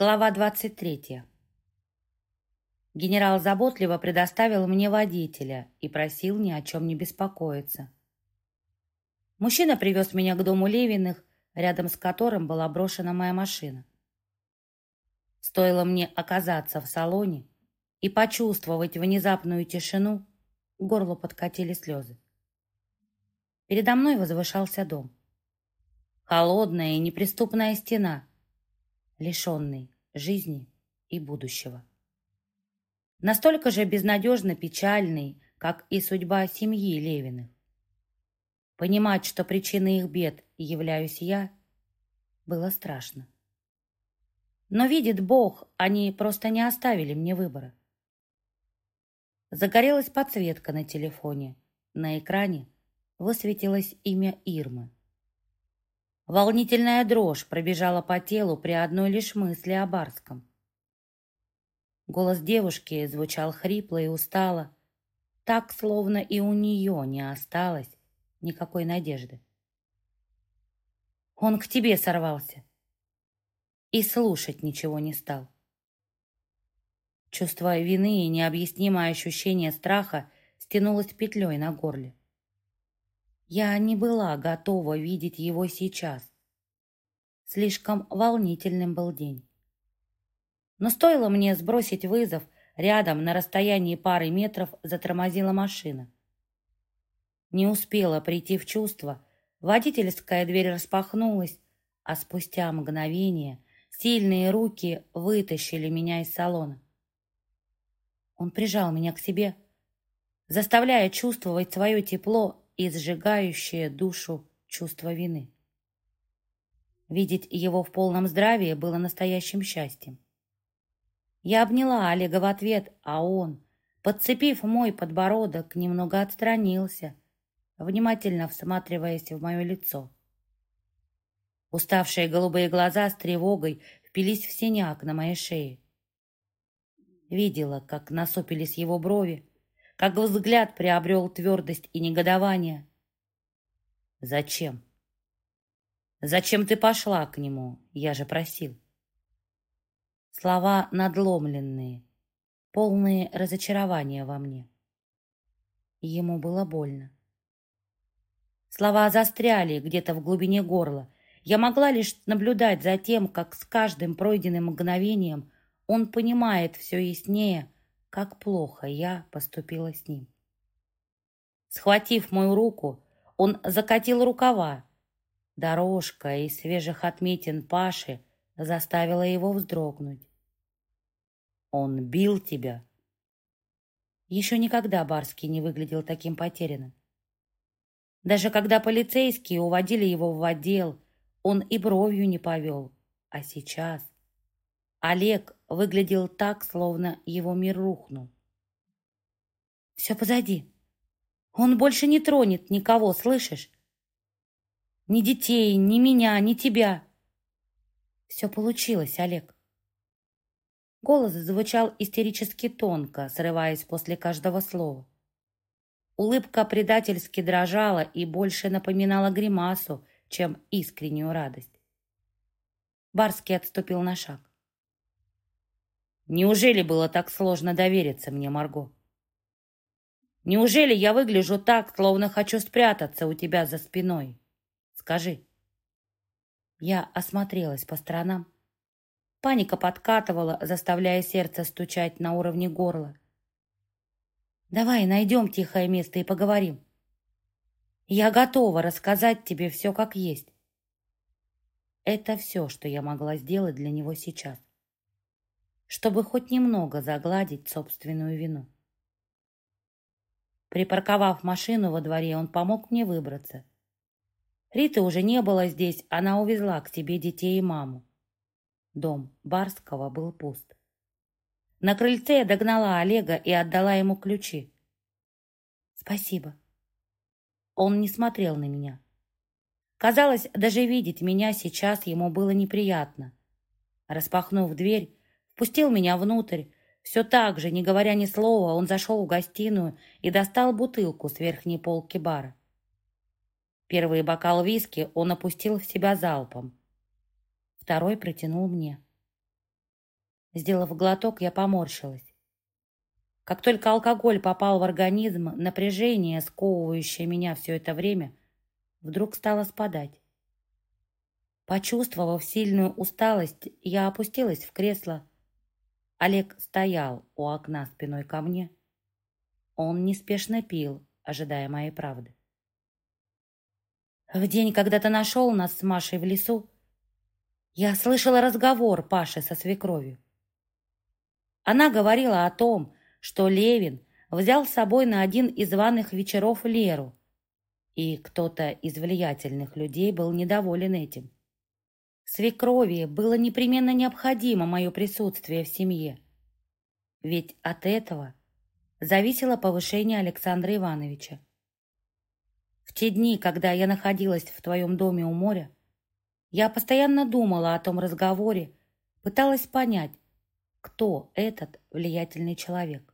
Глава 23. Генерал заботливо предоставил мне водителя и просил ни о чем не беспокоиться. Мужчина привез меня к дому Левиных, рядом с которым была брошена моя машина. Стоило мне оказаться в салоне и почувствовать внезапную тишину, к горлу подкатили слезы. Передо мной возвышался дом. Холодная и неприступная стена — лишенный жизни и будущего. Настолько же безнадежно печальный, как и судьба семьи Левиных. Понимать, что причиной их бед являюсь я, было страшно. Но видит Бог, они просто не оставили мне выбора. Загорелась подсветка на телефоне. На экране высветилось имя Ирмы. Волнительная дрожь пробежала по телу при одной лишь мысли о Барском. Голос девушки звучал хрипло и устало, так, словно и у нее не осталось никакой надежды. Он к тебе сорвался и слушать ничего не стал. Чувство вины и необъяснимое ощущение страха стянулось петлей на горле. Я не была готова видеть его сейчас. Слишком волнительным был день. Но стоило мне сбросить вызов, рядом на расстоянии пары метров затормозила машина. Не успела прийти в чувство, водительская дверь распахнулась, а спустя мгновение сильные руки вытащили меня из салона. Он прижал меня к себе, заставляя чувствовать свое тепло и сжигающее душу чувство вины. Видеть его в полном здравии было настоящим счастьем. Я обняла Олега в ответ, а он, подцепив мой подбородок, немного отстранился, внимательно всматриваясь в мое лицо. Уставшие голубые глаза с тревогой впились в синяк на моей шее. Видела, как насупились его брови, как взгляд приобрел твердость и негодование. «Зачем? Зачем ты пошла к нему? Я же просил». Слова надломленные, полные разочарования во мне. Ему было больно. Слова застряли где-то в глубине горла. Я могла лишь наблюдать за тем, как с каждым пройденным мгновением он понимает все яснее, как плохо я поступила с ним. Схватив мою руку, он закатил рукава. Дорожка из свежих отметин Паши заставила его вздрогнуть. «Он бил тебя?» Еще никогда Барский не выглядел таким потерянным. Даже когда полицейские уводили его в отдел, он и бровью не повел. А сейчас Олег выглядел так, словно его мир рухнул. «Все позади. Он больше не тронет никого, слышишь? Ни детей, ни меня, ни тебя. Все получилось, Олег». Голос звучал истерически тонко, срываясь после каждого слова. Улыбка предательски дрожала и больше напоминала гримасу, чем искреннюю радость. Барский отступил на шаг. Неужели было так сложно довериться мне, Марго? Неужели я выгляжу так, словно хочу спрятаться у тебя за спиной? Скажи. Я осмотрелась по сторонам. Паника подкатывала, заставляя сердце стучать на уровне горла. Давай найдем тихое место и поговорим. Я готова рассказать тебе все как есть. Это все, что я могла сделать для него сейчас чтобы хоть немного загладить собственную вину. Припарковав машину во дворе, он помог мне выбраться. Риты уже не было здесь, она увезла к себе детей и маму. Дом Барского был пуст. На крыльце я догнала Олега и отдала ему ключи. «Спасибо». Он не смотрел на меня. Казалось, даже видеть меня сейчас ему было неприятно. Распахнув дверь, Пустил меня внутрь. Все так же, не говоря ни слова, он зашел в гостиную и достал бутылку с верхней полки бара. Первый бокал виски он опустил в себя залпом. Второй протянул мне. Сделав глоток, я поморщилась. Как только алкоголь попал в организм, напряжение, сковывающее меня все это время, вдруг стало спадать. Почувствовав сильную усталость, я опустилась в кресло. Олег стоял у окна спиной ко мне. Он неспешно пил, ожидая моей правды. В день, когда ты нашел нас с Машей в лесу, я слышала разговор Паши со свекровью. Она говорила о том, что Левин взял с собой на один из званых вечеров Леру, и кто-то из влиятельных людей был недоволен этим. Свекрови было непременно необходимо мое присутствие в семье. Ведь от этого зависело повышение Александра Ивановича. В те дни, когда я находилась в твоем доме у моря, я постоянно думала о том разговоре, пыталась понять, кто этот влиятельный человек.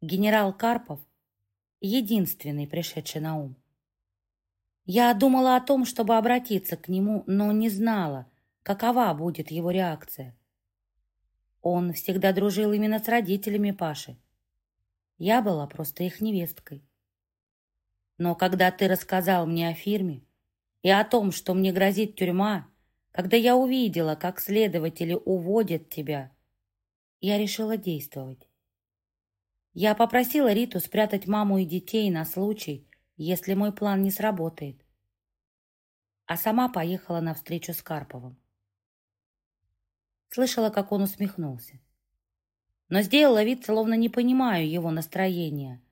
Генерал Карпов — единственный пришедший на ум. Я думала о том, чтобы обратиться к нему, но не знала, какова будет его реакция. Он всегда дружил именно с родителями Паши. Я была просто их невесткой. Но когда ты рассказал мне о фирме и о том, что мне грозит тюрьма, когда я увидела, как следователи уводят тебя, я решила действовать. Я попросила Риту спрятать маму и детей на случай, если мой план не сработает. А сама поехала на встречу с Карповым. Слышала, как он усмехнулся. Но сделала вид, словно не понимаю его настроения.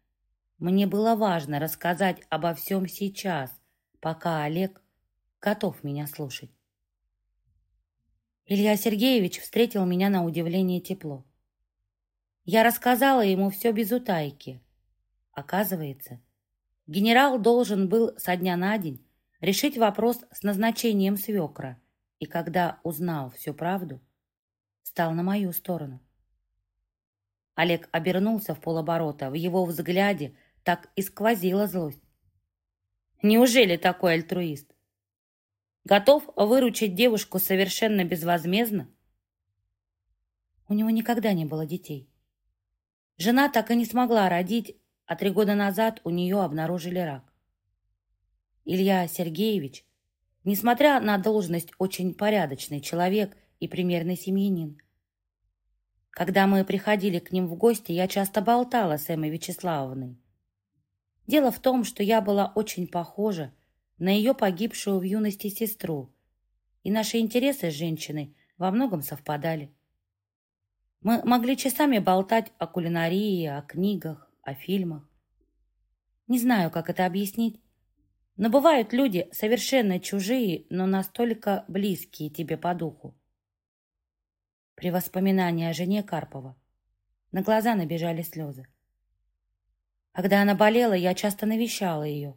Мне было важно рассказать обо всем сейчас, пока Олег готов меня слушать. Илья Сергеевич встретил меня на удивление тепло. Я рассказала ему все без утайки. Оказывается, Генерал должен был со дня на день решить вопрос с назначением свекра, и когда узнал всю правду, стал на мою сторону. Олег обернулся в полоборота, в его взгляде так и сквозила злость. Неужели такой альтруист? Готов выручить девушку совершенно безвозмездно? У него никогда не было детей. Жена так и не смогла родить, а три года назад у нее обнаружили рак. Илья Сергеевич, несмотря на должность, очень порядочный человек и примерный семьянин. Когда мы приходили к ним в гости, я часто болтала с Эммой Вячеславовной. Дело в том, что я была очень похожа на ее погибшую в юности сестру, и наши интересы с женщиной во многом совпадали. Мы могли часами болтать о кулинарии, о книгах, о фильмах. Не знаю, как это объяснить, но бывают люди совершенно чужие, но настолько близкие тебе по духу. При воспоминании о жене Карпова на глаза набежали слезы. Когда она болела, я часто навещала ее.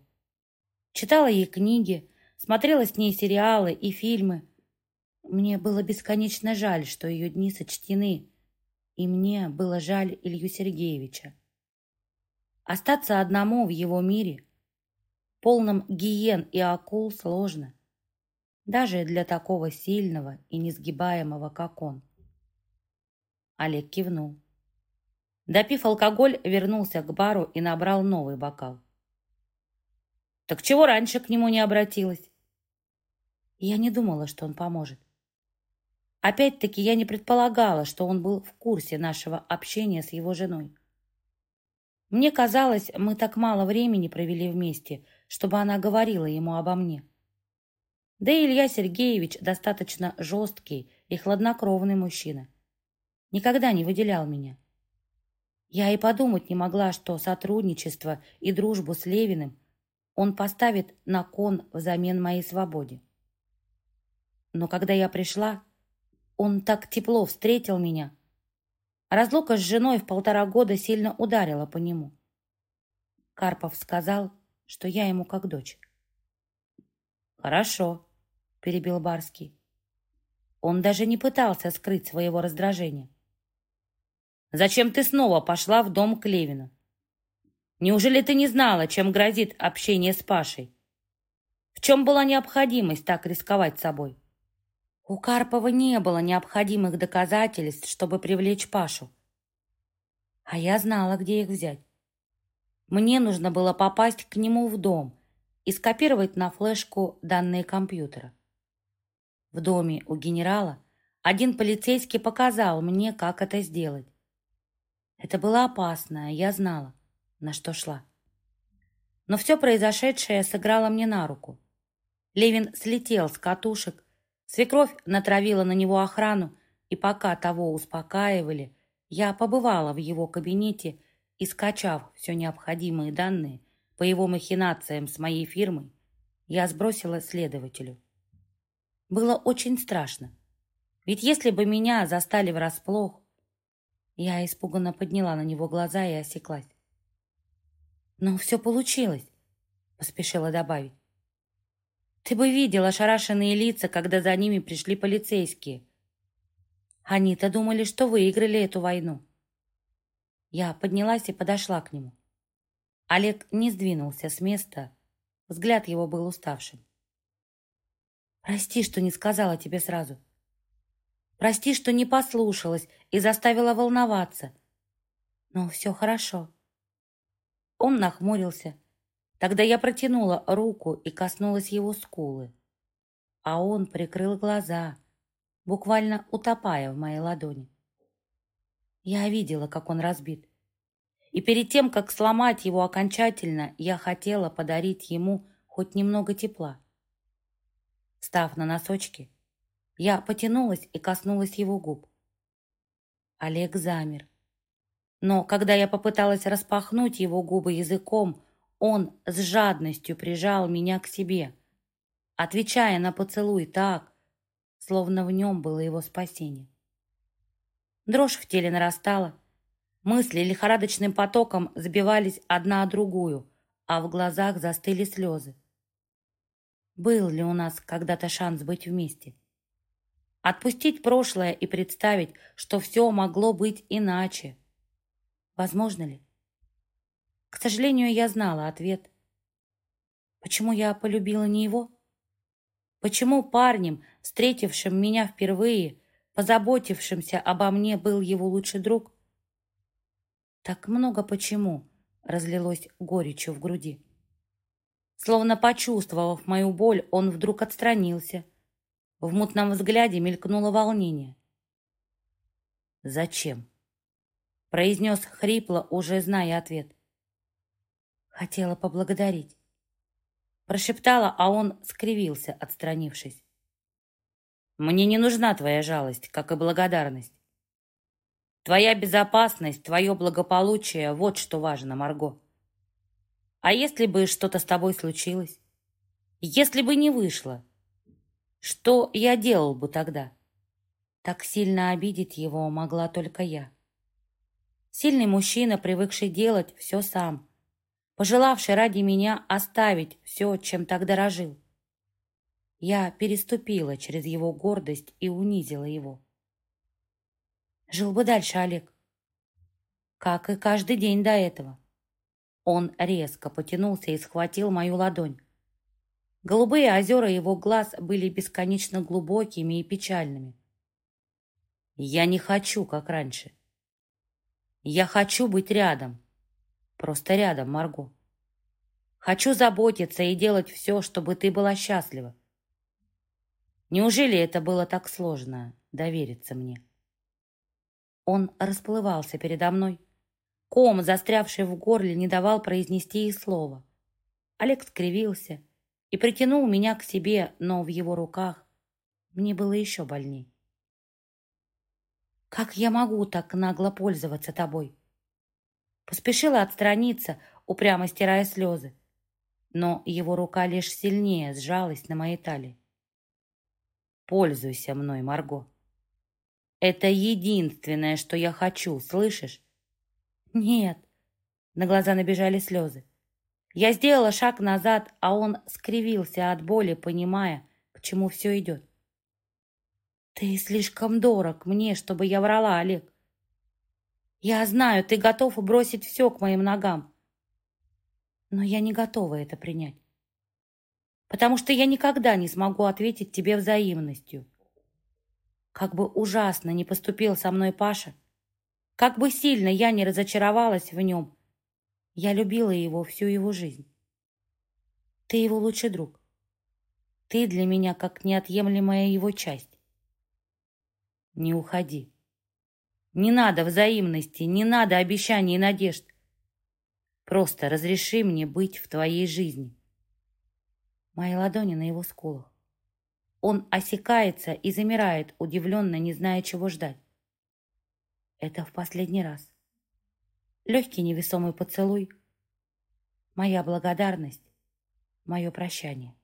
Читала ей книги, смотрела с ней сериалы и фильмы. Мне было бесконечно жаль, что ее дни сочтены, и мне было жаль Илью Сергеевича. Остаться одному в его мире, полном гиен и акул, сложно. Даже для такого сильного и несгибаемого, как он. Олег кивнул. Допив алкоголь, вернулся к бару и набрал новый бокал. «Так чего раньше к нему не обратилась?» Я не думала, что он поможет. Опять-таки я не предполагала, что он был в курсе нашего общения с его женой. Мне казалось, мы так мало времени провели вместе, чтобы она говорила ему обо мне. Да и Илья Сергеевич достаточно жесткий и хладнокровный мужчина. Никогда не выделял меня. Я и подумать не могла, что сотрудничество и дружбу с Левиным он поставит на кон взамен моей свободе. Но когда я пришла, он так тепло встретил меня, Разлука с женой в полтора года сильно ударила по нему. Карпов сказал, что я ему как дочь. «Хорошо», — перебил Барский. Он даже не пытался скрыть своего раздражения. «Зачем ты снова пошла в дом к Левину? Неужели ты не знала, чем грозит общение с Пашей? В чем была необходимость так рисковать собой? У Карпова не было необходимых доказательств, чтобы привлечь Пашу. А я знала, где их взять. Мне нужно было попасть к нему в дом и скопировать на флешку данные компьютера. В доме у генерала один полицейский показал мне, как это сделать. Это было опасно, я знала, на что шла. Но все произошедшее сыграло мне на руку. Левин слетел с катушек, Свекровь натравила на него охрану, и пока того успокаивали, я побывала в его кабинете и, скачав все необходимые данные по его махинациям с моей фирмой, я сбросила следователю. Было очень страшно. Ведь если бы меня застали врасплох, я испуганно подняла на него глаза и осеклась. «Но все получилось», — поспешила добавить. Ты бы видел ошарашенные лица, когда за ними пришли полицейские. Они-то думали, что выиграли эту войну. Я поднялась и подошла к нему. Олег не сдвинулся с места. Взгляд его был уставшим. «Прости, что не сказала тебе сразу. Прости, что не послушалась и заставила волноваться. Но все хорошо». Он нахмурился, Тогда я протянула руку и коснулась его скулы. А он прикрыл глаза, буквально утопая в моей ладони. Я видела, как он разбит. И перед тем, как сломать его окончательно, я хотела подарить ему хоть немного тепла. Став на носочки, я потянулась и коснулась его губ. Олег замер. Но когда я попыталась распахнуть его губы языком, он с жадностью прижал меня к себе, отвечая на поцелуй так, словно в нем было его спасение. Дрожь в теле нарастала, мысли лихорадочным потоком сбивались одна о другую, а в глазах застыли слезы. Был ли у нас когда-то шанс быть вместе? Отпустить прошлое и представить, что все могло быть иначе. Возможно ли? К сожалению, я знала ответ. Почему я полюбила не его? Почему парнем, встретившим меня впервые, позаботившимся обо мне, был его лучший друг? Так много почему разлилось горечью в груди. Словно почувствовав мою боль, он вдруг отстранился. В мутном взгляде мелькнуло волнение. «Зачем?» произнес хрипло, уже зная ответ. Хотела поблагодарить. Прошептала, а он скривился, отстранившись. Мне не нужна твоя жалость, как и благодарность. Твоя безопасность, твое благополучие — вот что важно, Марго. А если бы что-то с тобой случилось? Если бы не вышло, что я делал бы тогда? Так сильно обидеть его могла только я. Сильный мужчина, привыкший делать все сам, пожелавший ради меня оставить все, чем так дорожил. Я переступила через его гордость и унизила его. Жил бы дальше Олег. Как и каждый день до этого. Он резко потянулся и схватил мою ладонь. Голубые озера его глаз были бесконечно глубокими и печальными. Я не хочу, как раньше. Я хочу быть рядом. Просто рядом, Марго. Хочу заботиться и делать все, чтобы ты была счастлива. Неужели это было так сложно, довериться мне? Он расплывался передо мной. Ком, застрявший в горле, не давал произнести и слова. Олег скривился и притянул меня к себе, но в его руках мне было еще больней. «Как я могу так нагло пользоваться тобой?» Поспешила отстраниться, упрямо стирая слезы. Но его рука лишь сильнее сжалась на моей талии. «Пользуйся мной, Марго. Это единственное, что я хочу, слышишь?» «Нет». На глаза набежали слезы. Я сделала шаг назад, а он скривился от боли, понимая, к чему все идет. «Ты слишком дорог мне, чтобы я врала, Олег. Я знаю, ты готов бросить все к моим ногам. Но я не готова это принять. Потому что я никогда не смогу ответить тебе взаимностью. Как бы ужасно не поступил со мной Паша, как бы сильно я не разочаровалась в нем, я любила его всю его жизнь. Ты его лучший друг. Ты для меня как неотъемлемая его часть. Не уходи. Не надо взаимности, не надо обещаний и надежд. Просто разреши мне быть в твоей жизни. Мои ладони на его скулах. Он осекается и замирает, удивленно, не зная, чего ждать. Это в последний раз. Легкий невесомый поцелуй. Моя благодарность, мое прощание.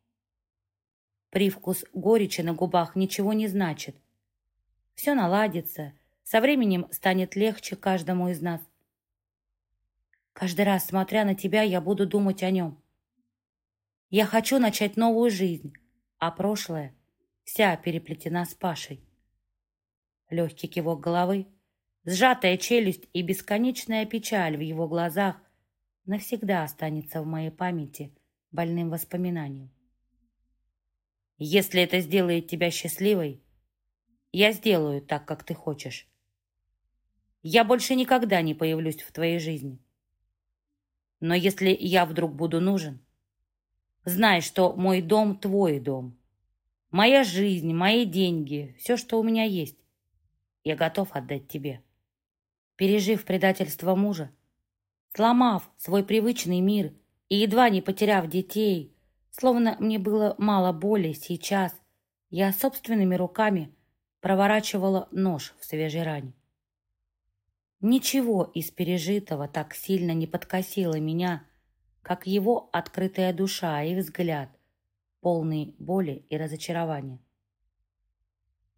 Привкус горечи на губах ничего не значит. Все наладится, со временем станет легче каждому из нас. Каждый раз, смотря на тебя, я буду думать о нем. Я хочу начать новую жизнь, а прошлое вся переплетена с Пашей. Легкий кивок головы, сжатая челюсть и бесконечная печаль в его глазах навсегда останется в моей памяти больным воспоминанием. Если это сделает тебя счастливой, я сделаю так, как ты хочешь. Я больше никогда не появлюсь в твоей жизни. Но если я вдруг буду нужен, знай, что мой дом — твой дом. Моя жизнь, мои деньги, все, что у меня есть, я готов отдать тебе. Пережив предательство мужа, сломав свой привычный мир и едва не потеряв детей, словно мне было мало боли, сейчас я собственными руками проворачивала нож в свежей ране. Ничего из пережитого так сильно не подкосило меня, как его открытая душа и взгляд, полный боли и разочарования.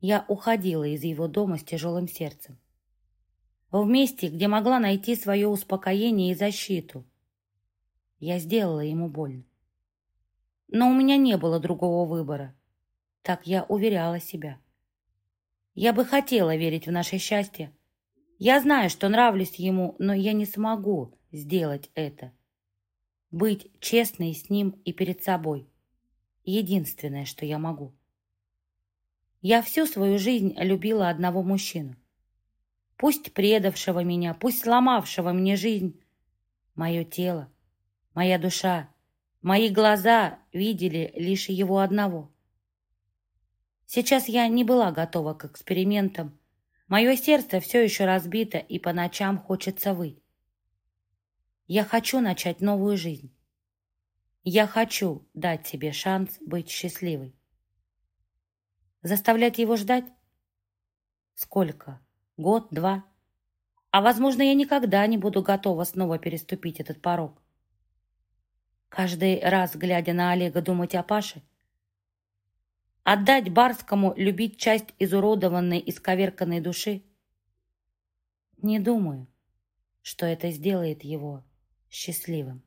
Я уходила из его дома с тяжелым сердцем. В месте, где могла найти свое успокоение и защиту. Я сделала ему больно. Но у меня не было другого выбора. Так я уверяла себя. Я бы хотела верить в наше счастье, я знаю, что нравлюсь ему, но я не смогу сделать это. Быть честной с ним и перед собой. Единственное, что я могу. Я всю свою жизнь любила одного мужчину. Пусть предавшего меня, пусть сломавшего мне жизнь. Мое тело, моя душа, мои глаза видели лишь его одного. Сейчас я не была готова к экспериментам, Мое сердце все еще разбито, и по ночам хочется выть. Я хочу начать новую жизнь. Я хочу дать себе шанс быть счастливой. Заставлять его ждать? Сколько? Год, два? А, возможно, я никогда не буду готова снова переступить этот порог. Каждый раз, глядя на Олега, думать о Паше – Отдать Барскому любить часть изуродованной и сковерканной души? Не думаю, что это сделает его счастливым.